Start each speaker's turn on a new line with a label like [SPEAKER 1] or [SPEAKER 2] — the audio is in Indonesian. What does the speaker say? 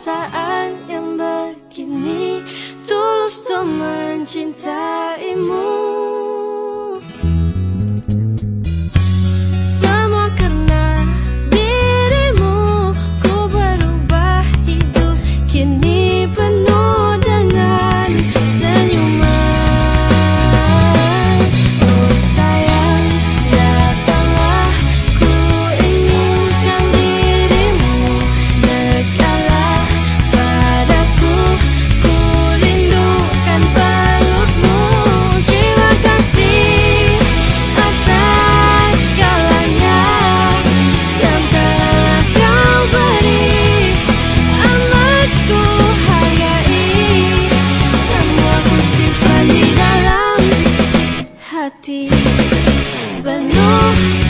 [SPEAKER 1] perasaan yang begini Tulus untuk mencintaimu hati penuh